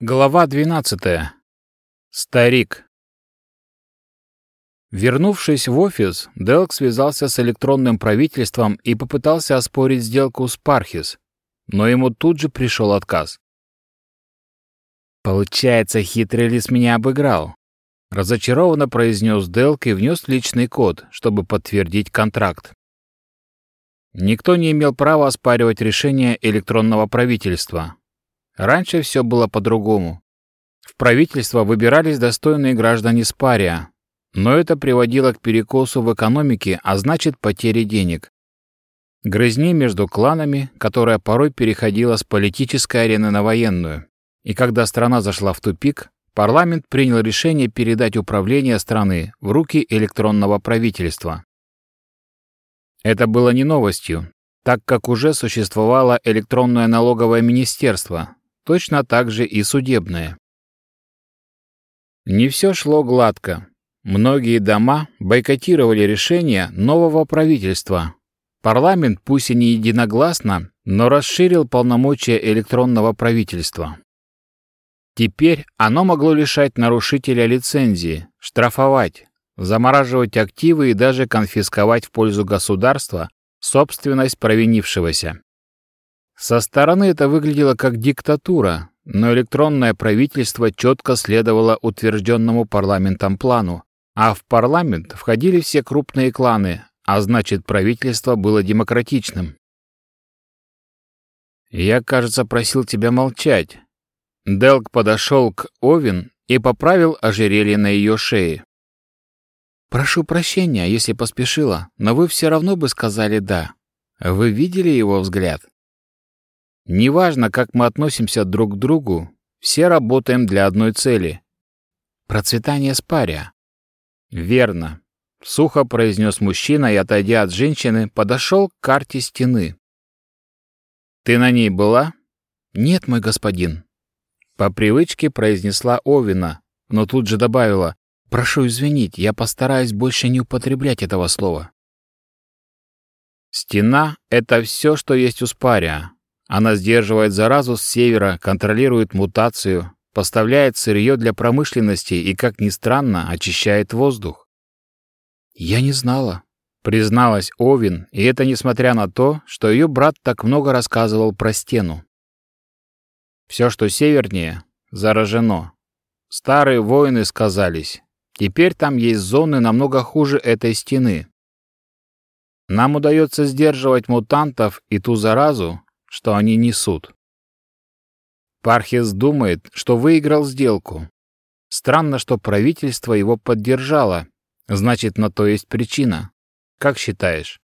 Глава 12. Старик. Вернувшись в офис, Делк связался с электронным правительством и попытался оспорить сделку с Пархис, но ему тут же пришел отказ. «Получается, хитрый лис меня обыграл», — разочарованно произнес Делк и внес личный код, чтобы подтвердить контракт. Никто не имел права оспаривать решение электронного правительства, Раньше все было по-другому. В правительство выбирались достойные граждане Спария, но это приводило к перекосу в экономике, а значит потере денег. Грызни между кланами, которая порой переходила с политической арены на военную. И когда страна зашла в тупик, парламент принял решение передать управление страны в руки электронного правительства. Это было не новостью, так как уже существовало электронное налоговое министерство, точно так же и судебное. Не все шло гладко. Многие дома бойкотировали решения нового правительства. Парламент, пусть и не единогласно, но расширил полномочия электронного правительства. Теперь оно могло лишать нарушителя лицензии, штрафовать, замораживать активы и даже конфисковать в пользу государства собственность провинившегося. Со стороны это выглядело как диктатура, но электронное правительство четко следовало утвержденному парламентом плану, а в парламент входили все крупные кланы, а значит правительство было демократичным. «Я, кажется, просил тебя молчать». Делк подошел к Овен и поправил ожерелье на ее шее. «Прошу прощения, если поспешила, но вы все равно бы сказали «да». Вы видели его взгляд?» Неважно, как мы относимся друг к другу, все работаем для одной цели — процветание спаря. Верно. Сухо произнес мужчина и, отойдя от женщины, подошел к карте стены. «Ты на ней была?» «Нет, мой господин». По привычке произнесла Овина, но тут же добавила, «Прошу извинить, я постараюсь больше не употреблять этого слова». Стена — это все, что есть у спаря, она сдерживает заразу с севера, контролирует мутацию, поставляет сырье для промышленности и, как ни странно, очищает воздух. «Я не знала», — призналась Овин, и это несмотря на то, что ее брат так много рассказывал про стену. Все, что севернее, заражено. Старые воины сказались. Теперь там есть зоны намного хуже этой стены. Нам удается сдерживать мутантов и ту заразу, что они несут. Пархис думает, что выиграл сделку. Странно, что правительство его поддержало. Значит, на то есть причина. Как считаешь?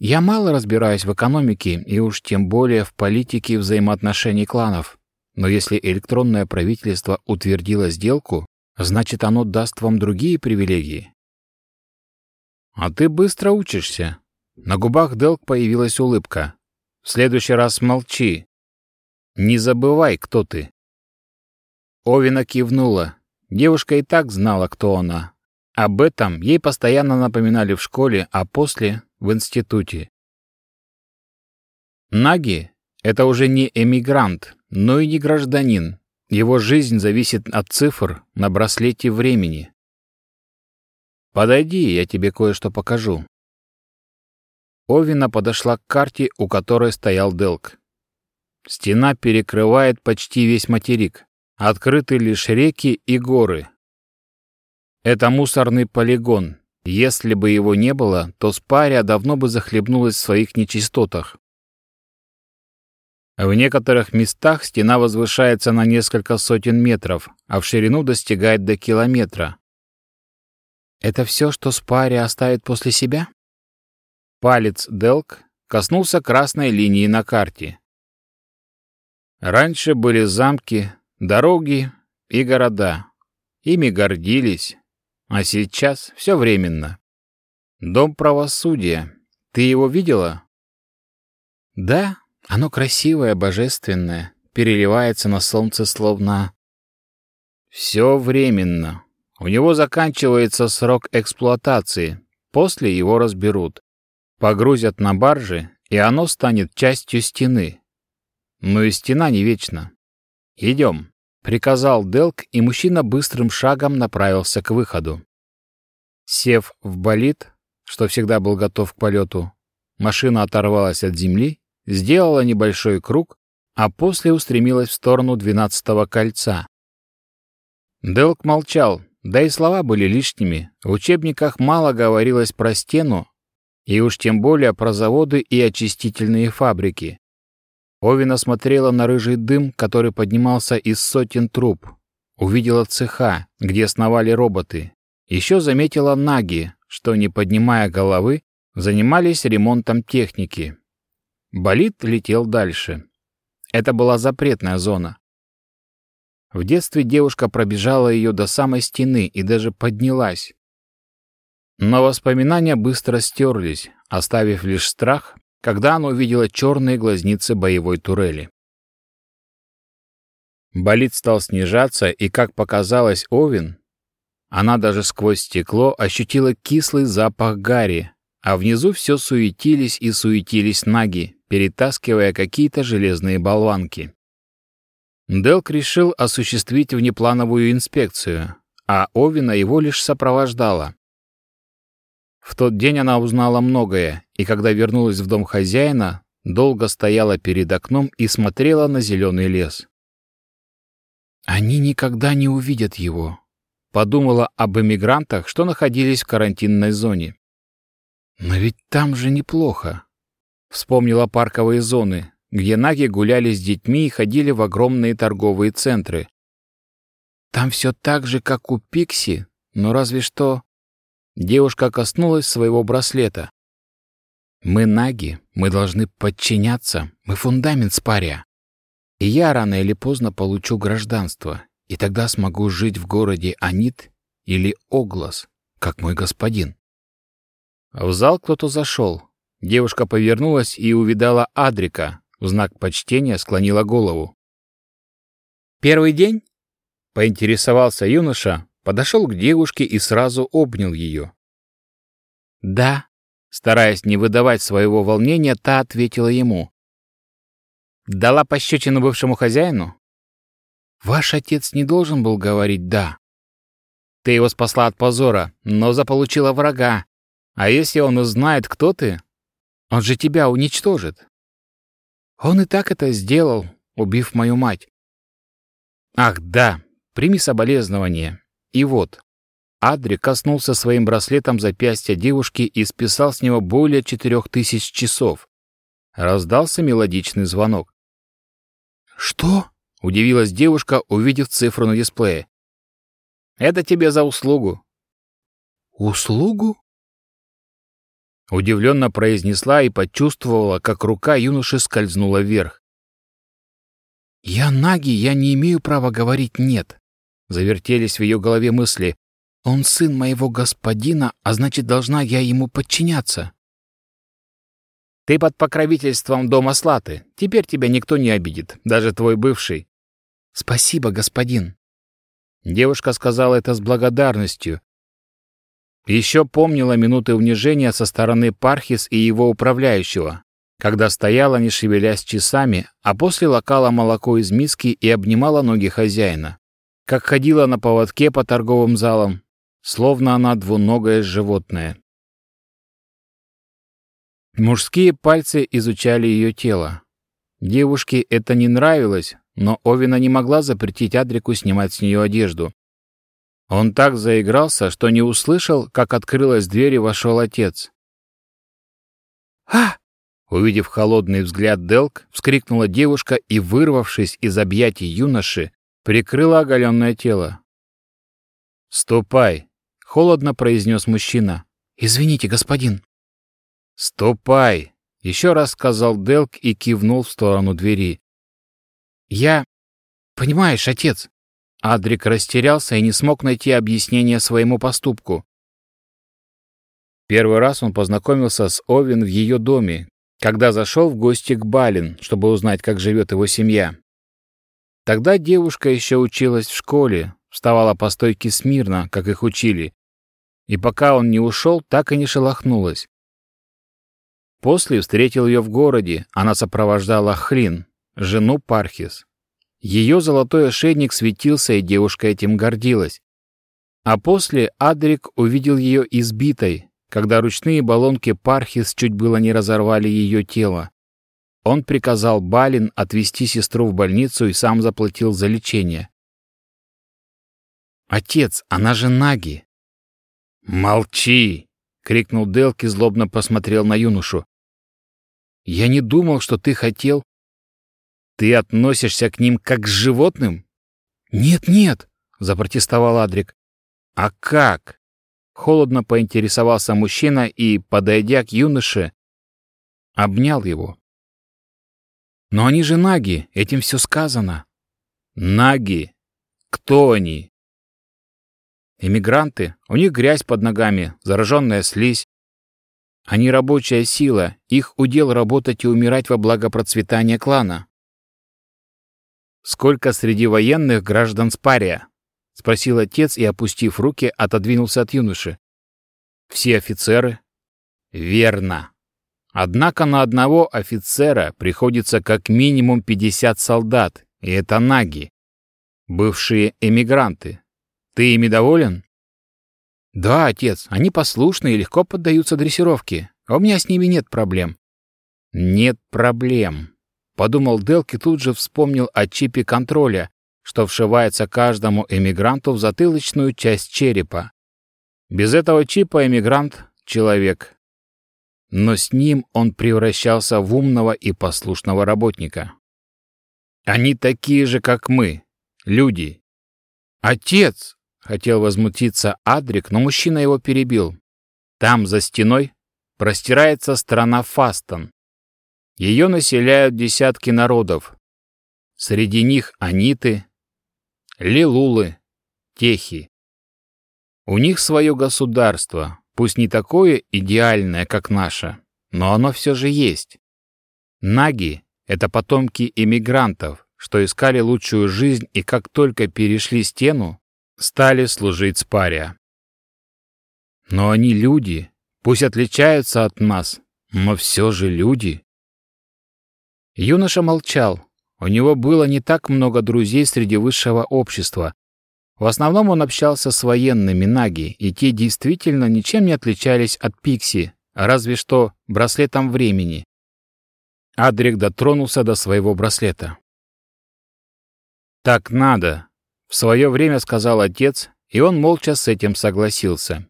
Я мало разбираюсь в экономике и уж тем более в политике взаимоотношений кланов. Но если электронное правительство утвердило сделку, значит, оно даст вам другие привилегии. А ты быстро учишься. На губах Делк появилась улыбка. В следующий раз молчи. Не забывай, кто ты. Овина кивнула. Девушка и так знала, кто она. Об этом ей постоянно напоминали в школе, а после — в институте. Наги — это уже не эмигрант, но и не гражданин. Его жизнь зависит от цифр на браслете времени. Подойди, я тебе кое-что покажу. Овина подошла к карте, у которой стоял Делк. Стена перекрывает почти весь материк. Открыты лишь реки и горы. Это мусорный полигон. Если бы его не было, то Спария давно бы захлебнулась в своих нечистотах. В некоторых местах стена возвышается на несколько сотен метров, а в ширину достигает до километра. Это все, что Спария оставит после себя? Палец Делк коснулся красной линии на карте. Раньше были замки, дороги и города. Ими гордились, а сейчас все временно. Дом правосудия. Ты его видела? Да, оно красивое, божественное, переливается на солнце словно... Все временно. У него заканчивается срок эксплуатации, после его разберут. Погрузят на баржи, и оно станет частью стены. Но и стена не вечна. «Идем», — приказал Делк, и мужчина быстрым шагом направился к выходу. Сев в болид, что всегда был готов к полету, машина оторвалась от земли, сделала небольшой круг, а после устремилась в сторону двенадцатого кольца. Делк молчал, да и слова были лишними. В учебниках мало говорилось про стену, и уж тем более про заводы и очистительные фабрики. Овина смотрела на рыжий дым, который поднимался из сотен труб. Увидела цеха, где сновали роботы. Еще заметила наги, что, не поднимая головы, занимались ремонтом техники. Болид летел дальше. Это была запретная зона. В детстве девушка пробежала ее до самой стены и даже поднялась. Но воспоминания быстро стерлись, оставив лишь страх, когда она увидела черные глазницы боевой турели. Болид стал снижаться, и, как показалось Овен, она даже сквозь стекло ощутила кислый запах гари, а внизу все суетились и суетились наги, перетаскивая какие-то железные болванки. Делк решил осуществить внеплановую инспекцию, а Овина его лишь сопровождала. В тот день она узнала многое, и когда вернулась в дом хозяина, долго стояла перед окном и смотрела на зеленый лес. «Они никогда не увидят его», — подумала об эмигрантах, что находились в карантинной зоне. «Но ведь там же неплохо», — вспомнила парковые зоны, где наги гуляли с детьми и ходили в огромные торговые центры. «Там все так же, как у Пикси, но разве что Девушка коснулась своего браслета. «Мы наги, мы должны подчиняться, мы фундамент спаря. И я рано или поздно получу гражданство, и тогда смогу жить в городе Анит или Оглас, как мой господин». В зал кто-то зашел. Девушка повернулась и увидала Адрика, в знак почтения склонила голову. «Первый день?» — поинтересовался юноша, подошел к девушке и сразу обнял ее. «Да», — стараясь не выдавать своего волнения, та ответила ему. «Дала пощечину бывшему хозяину?» «Ваш отец не должен был говорить «да». Ты его спасла от позора, но заполучила врага. А если он узнает, кто ты, он же тебя уничтожит. Он и так это сделал, убив мою мать. Ах, да, прими соболезнование. И вот, Адри коснулся своим браслетом запястья девушки и списал с него более четырех тысяч часов. Раздался мелодичный звонок. «Что?» — удивилась девушка, увидев цифру на дисплее. «Это тебе за услугу». «Услугу?» Удивленно произнесла и почувствовала, как рука юноши скользнула вверх. «Я Наги, я не имею права говорить «нет». Завертелись в ее голове мысли. «Он сын моего господина, а значит, должна я ему подчиняться». «Ты под покровительством дома Слаты. Теперь тебя никто не обидит, даже твой бывший». «Спасибо, господин». Девушка сказала это с благодарностью. Еще помнила минуты унижения со стороны Пархис и его управляющего, когда стояла, не шевелясь часами, а после лакала молоко из миски и обнимала ноги хозяина как ходила на поводке по торговым залам, словно она двуногое животное. Мужские пальцы изучали ее тело. Девушке это не нравилось, но Овина не могла запретить Адрику снимать с нее одежду. Он так заигрался, что не услышал, как открылась дверь и вошел отец. «А!» Увидев холодный взгляд Делк, вскрикнула девушка и, вырвавшись из объятий юноши, прикрыла оголенное тело. «Ступай!» — холодно произнес мужчина. «Извините, господин». «Ступай!» — еще раз сказал Делк и кивнул в сторону двери. «Я... Понимаешь, отец...» Адрик растерялся и не смог найти объяснение своему поступку. Первый раз он познакомился с Овен в ее доме, когда зашел в гости к Балин, чтобы узнать, как живет его семья. Тогда девушка еще училась в школе, вставала по стойке смирно, как их учили. И пока он не ушел, так и не шелохнулась. После встретил ее в городе, она сопровождала Хрин, жену Пархис. Ее золотой ошейник светился, и девушка этим гордилась. А после Адрик увидел ее избитой, когда ручные баллонки Пархис чуть было не разорвали ее тело. Он приказал Балин отвезти сестру в больницу и сам заплатил за лечение. «Отец, она же Наги!» «Молчи!» — крикнул Делки, злобно посмотрел на юношу. «Я не думал, что ты хотел...» «Ты относишься к ним как к животным?» «Нет-нет!» — запротестовал Адрик. «А как?» — холодно поинтересовался мужчина и, подойдя к юноше, обнял его. «Но они же наги, этим все сказано». «Наги? Кто они?» Эмигранты, у них грязь под ногами, зараженная слизь. Они рабочая сила, их удел работать и умирать во благо процветания клана. «Сколько среди военных граждан Спария?» — спросил отец и, опустив руки, отодвинулся от юноши. «Все офицеры?» «Верно. Однако на одного офицера приходится как минимум 50 солдат, и это наги, бывшие эмигранты, ты ими доволен? Да, отец, они послушны и легко поддаются дрессировке. А у меня с ними нет проблем. Нет проблем. Подумал Делки, тут же вспомнил о чипе контроля, что вшивается каждому эмигранту в затылочную часть черепа. Без этого чипа эмигрант — человек. Но с ним он превращался в умного и послушного работника. Они такие же, как мы, люди. Отец, Хотел возмутиться Адрик, но мужчина его перебил. Там, за стеной, простирается страна Фастон. Ее населяют десятки народов. Среди них аниты, лилулы, техи. У них свое государство, пусть не такое идеальное, как наше, но оно все же есть. Наги — это потомки иммигрантов, что искали лучшую жизнь и как только перешли стену, стали служить спаря. Но они люди, пусть отличаются от нас, но все же люди. Юноша молчал. У него было не так много друзей среди высшего общества. В основном он общался с военными наги, и те действительно ничем не отличались от Пикси, разве что браслетом времени. Адрик дотронулся до своего браслета. «Так надо», в свое время сказал отец, и он молча с этим согласился.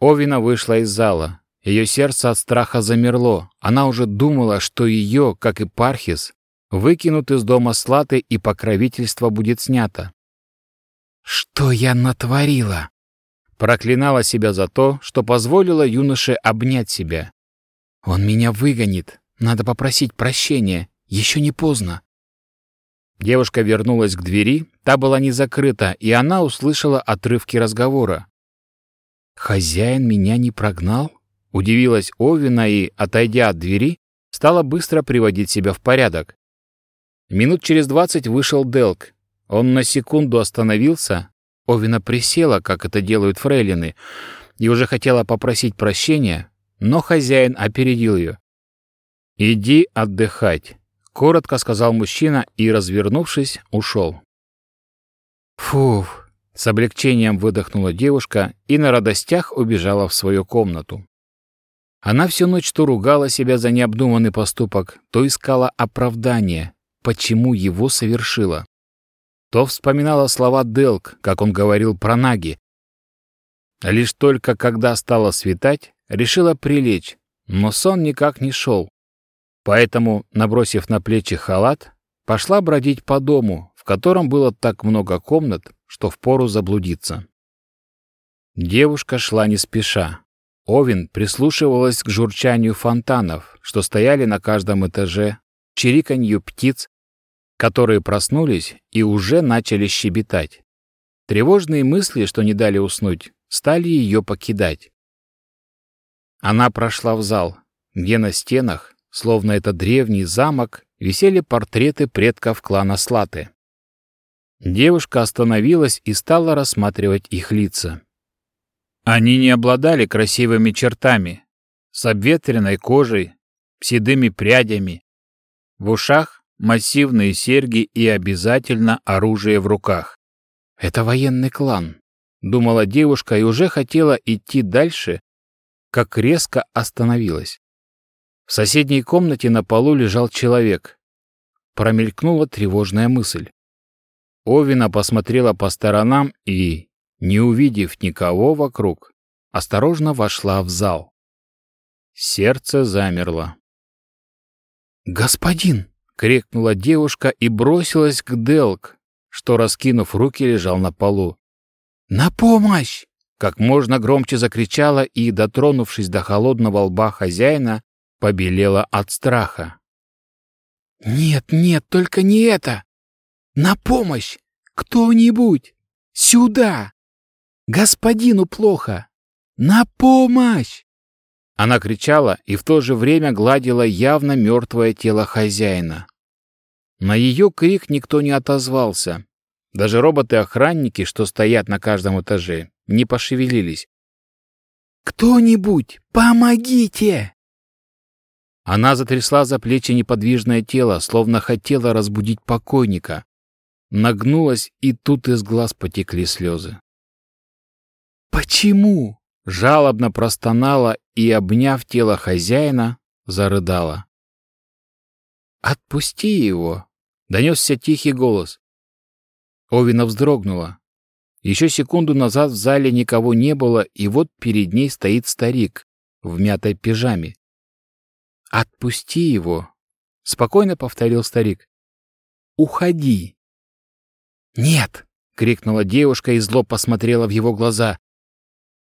Овина вышла из зала. Ее сердце от страха замерло. Она уже думала, что ее, как и Пархис, выкинут из дома Слаты и покровительство будет снято. «Что я натворила?» Проклинала себя за то, что позволила юноше обнять себя. «Он меня выгонит. Надо попросить прощения. Еще не поздно». Девушка вернулась к двери, та была не закрыта, и она услышала отрывки разговора. «Хозяин меня не прогнал?» — удивилась Овина и, отойдя от двери, стала быстро приводить себя в порядок. Минут через двадцать вышел Делк. Он на секунду остановился. Овина присела, как это делают фрейлины, и уже хотела попросить прощения, но хозяин опередил ее. «Иди отдыхать. — коротко сказал мужчина и, развернувшись, ушел. «Фуф!» — с облегчением выдохнула девушка и на радостях убежала в свою комнату. Она всю ночь то ругала себя за необдуманный поступок, то искала оправдание, почему его совершила. То вспоминала слова Делк, как он говорил про Наги. Лишь только когда стало светать, решила прилечь, но сон никак не шел. Поэтому, набросив на плечи халат, пошла бродить по дому, в котором было так много комнат, что впору заблудиться. Девушка шла не спеша. Овен прислушивалась к журчанию фонтанов, что стояли на каждом этаже, чириканью птиц, которые проснулись и уже начали щебетать. Тревожные мысли, что не дали уснуть, стали ее покидать. Она прошла в зал, где на стенах Словно это древний замок, висели портреты предков клана Слаты. Девушка остановилась и стала рассматривать их лица. Они не обладали красивыми чертами, с обветренной кожей, седыми прядями. В ушах массивные серьги и обязательно оружие в руках. Это военный клан, думала девушка и уже хотела идти дальше, как резко остановилась. В соседней комнате на полу лежал человек. Промелькнула тревожная мысль. Овина посмотрела по сторонам и, не увидев никого вокруг, осторожно вошла в зал. Сердце замерло. «Господин!» — крикнула девушка и бросилась к Делк, что, раскинув руки, лежал на полу. «На помощь!» — как можно громче закричала и, дотронувшись до холодного лба хозяина, побелела от страха. «Нет, нет, только не это! На помощь! Кто-нибудь! Сюда! Господину плохо! На помощь!» Она кричала и в то же время гладила явно мертвое тело хозяина. На ее крик никто не отозвался. Даже роботы-охранники, что стоят на каждом этаже, не пошевелились. «Кто-нибудь, помогите!» Она затрясла за плечи неподвижное тело, словно хотела разбудить покойника. Нагнулась, и тут из глаз потекли слезы. «Почему?» Жалобно простонала и, обняв тело хозяина, зарыдала. «Отпусти его!» — донесся тихий голос. Овина вздрогнула. Еще секунду назад в зале никого не было, и вот перед ней стоит старик в мятой пижаме. «Отпусти его!» — спокойно повторил старик. «Уходи!» «Нет!» — крикнула девушка и зло посмотрела в его глаза.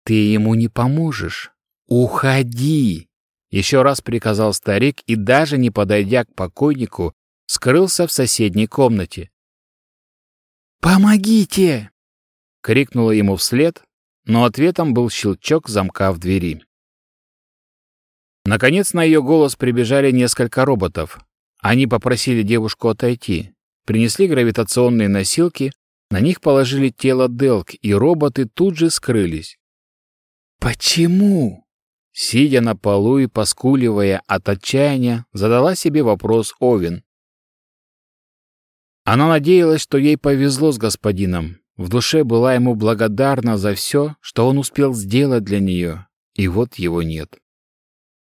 «Ты ему не поможешь. Уходи!» Еще раз приказал старик и, даже не подойдя к покойнику, скрылся в соседней комнате. «Помогите!» — крикнула ему вслед, но ответом был щелчок замка в двери. Наконец на ее голос прибежали несколько роботов. Они попросили девушку отойти, принесли гравитационные носилки, на них положили тело Делк, и роботы тут же скрылись. «Почему?» Сидя на полу и поскуливая от отчаяния, задала себе вопрос Овен. Она надеялась, что ей повезло с господином. В душе была ему благодарна за все, что он успел сделать для нее, и вот его нет.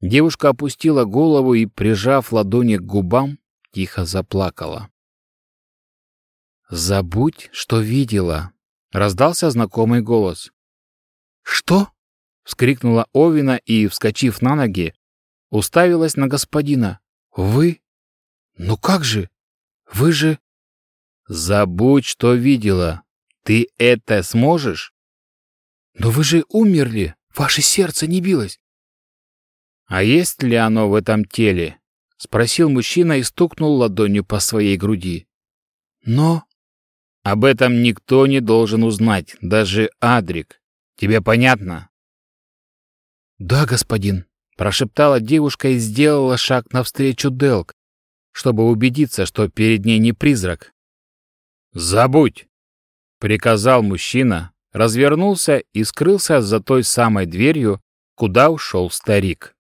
Девушка опустила голову и, прижав ладони к губам, тихо заплакала. «Забудь, что видела!» — раздался знакомый голос. «Что?» — вскрикнула Овина и, вскочив на ноги, уставилась на господина. «Вы? Ну как же? Вы же...» «Забудь, что видела. Ты это сможешь?» «Но вы же умерли. Ваше сердце не билось». «А есть ли оно в этом теле?» — спросил мужчина и стукнул ладонью по своей груди. «Но...» «Об этом никто не должен узнать, даже Адрик. Тебе понятно?» «Да, господин», — прошептала девушка и сделала шаг навстречу Делк, чтобы убедиться, что перед ней не призрак. «Забудь!» — приказал мужчина, развернулся и скрылся за той самой дверью, куда ушел старик.